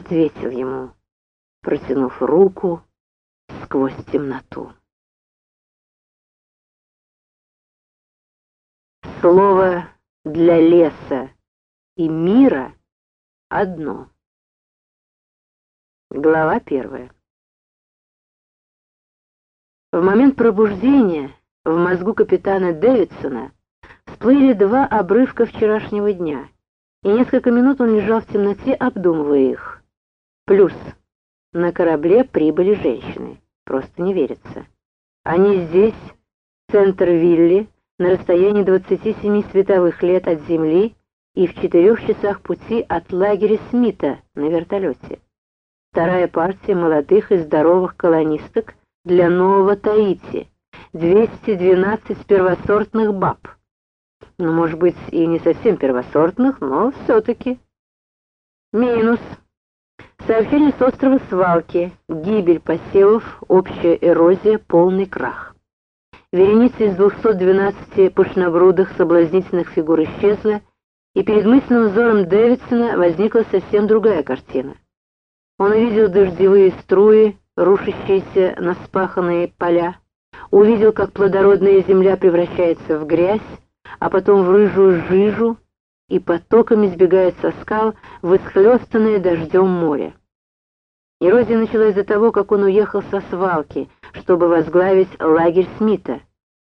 ответил ему, протянув руку сквозь темноту. Слово для леса и мира одно. Глава первая. В момент пробуждения в мозгу капитана Дэвидсона всплыли два обрывка вчерашнего дня, и несколько минут он лежал в темноте, обдумывая их. Плюс на корабле прибыли женщины. Просто не верится. Они здесь, центр Вилли, на расстоянии 27 световых лет от Земли и в четырех часах пути от лагеря Смита на вертолете. Вторая партия молодых и здоровых колонисток для нового Таити. 212 первосортных баб. Ну, может быть, и не совсем первосортных, но все-таки. Минус. Сообщение с острова Свалки. Гибель посевов, общая эрозия, полный крах. Вереница из 212 пышнобрудых соблазнительных фигур исчезла, и перед мысленным взором Дэвидсона возникла совсем другая картина. Он увидел дождевые струи, рушащиеся на спаханные поля, увидел, как плодородная земля превращается в грязь, а потом в рыжую жижу и потоками сбегает со скал в исхлестанное дождем море. Эрозия началась из-за того, как он уехал со свалки, чтобы возглавить лагерь Смита,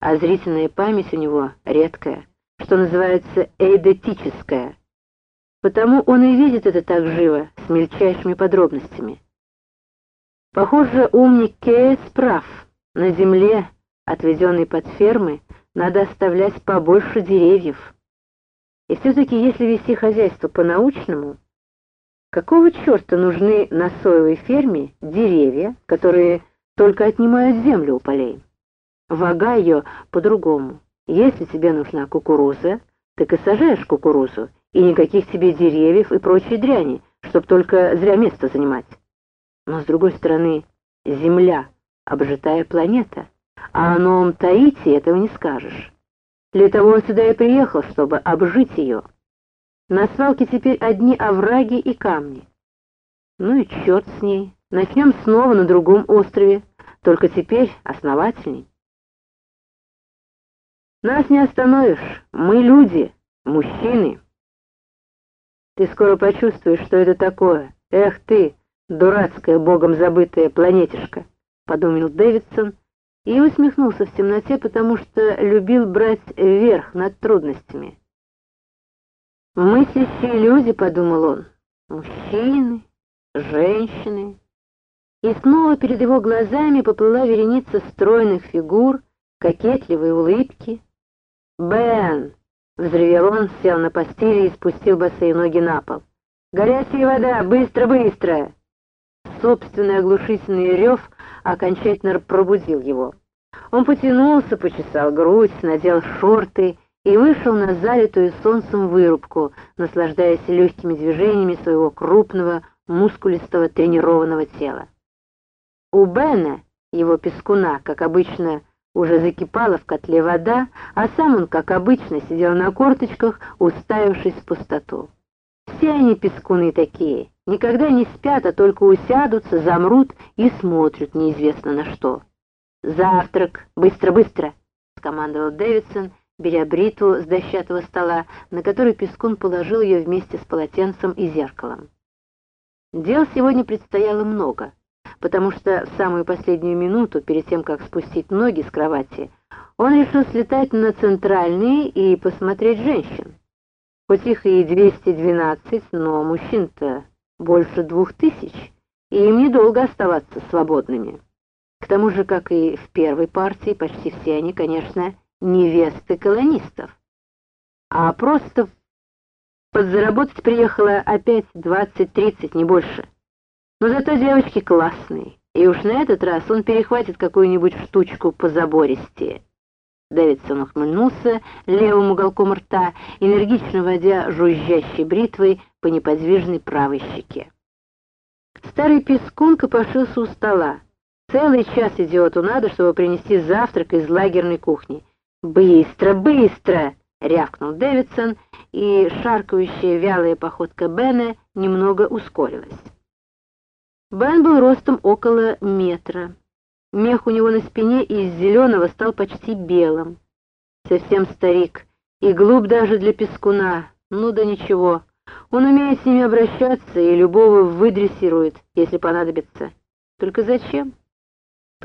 а зрительная память у него редкая, что называется эйдетическая. Потому он и видит это так живо, с мельчайшими подробностями. Похоже, умник Кейс прав. На земле, отведенной под фермы, надо оставлять побольше деревьев. И все-таки, если вести хозяйство по-научному, какого черта нужны на соевой ферме деревья, которые только отнимают землю у полей? Вага ее по-другому. Если тебе нужна кукуруза, так и сажаешь кукурузу, и никаких тебе деревьев и прочей дряни, чтоб только зря место занимать. Но, с другой стороны, Земля — обжитая планета, а о Новом Таити этого не скажешь. Для того он сюда и приехал, чтобы обжить ее. На свалке теперь одни овраги и камни. Ну и черт с ней. Начнем снова на другом острове, только теперь основательней. Нас не остановишь. Мы люди, мужчины. Ты скоро почувствуешь, что это такое. Эх ты, дурацкая, богом забытая планетишка, подумал Дэвидсон и усмехнулся в темноте, потому что любил брать верх над трудностями. «Мыслящие люди», — подумал он, — «мужчины, женщины». И снова перед его глазами поплыла вереница стройных фигур, кокетливые улыбки. «Бен!» Взревел он, сел на постели и спустил босые ноги на пол. «Горячая вода! Быстро, быстро!» Собственный оглушительный рев окончательно пробудил его. Он потянулся, почесал грудь, надел шорты и вышел на залитую солнцем вырубку, наслаждаясь легкими движениями своего крупного, мускулистого, тренированного тела. У Бена, его пескуна, как обычно, уже закипала в котле вода, а сам он, как обычно, сидел на корточках, уставившись в пустоту. Все они пескуны такие, никогда не спят, а только усядутся, замрут и смотрят неизвестно на что. «Завтрак! Быстро-быстро!» — скомандовал Дэвидсон, беря бритву с дощатого стола, на который пескун положил ее вместе с полотенцем и зеркалом. Дел сегодня предстояло много потому что в самую последнюю минуту, перед тем, как спустить ноги с кровати, он решил слетать на центральный и посмотреть женщин. Хоть их и 212, но мужчин-то больше двух тысяч, и им недолго оставаться свободными. К тому же, как и в первой партии, почти все они, конечно, невесты колонистов. А просто подзаработать приехало опять 20-30, не больше. Но зато девочки классные, и уж на этот раз он перехватит какую-нибудь штучку по забористее. Дэвидсон ухмыльнулся левым уголком рта, энергично водя жужжащей бритвой по неподвижной правой щеке. Старый пескун копошился у стола. Целый час идиоту надо, чтобы принести завтрак из лагерной кухни. «Быстро, быстро!» — рявкнул Дэвидсон, и шаркающая вялая походка Бена немного ускорилась. Бен был ростом около метра. Мех у него на спине из зеленого стал почти белым. Совсем старик, и глуп даже для пескуна. Ну да ничего, он умеет с ними обращаться и любого выдрессирует, если понадобится. Только зачем?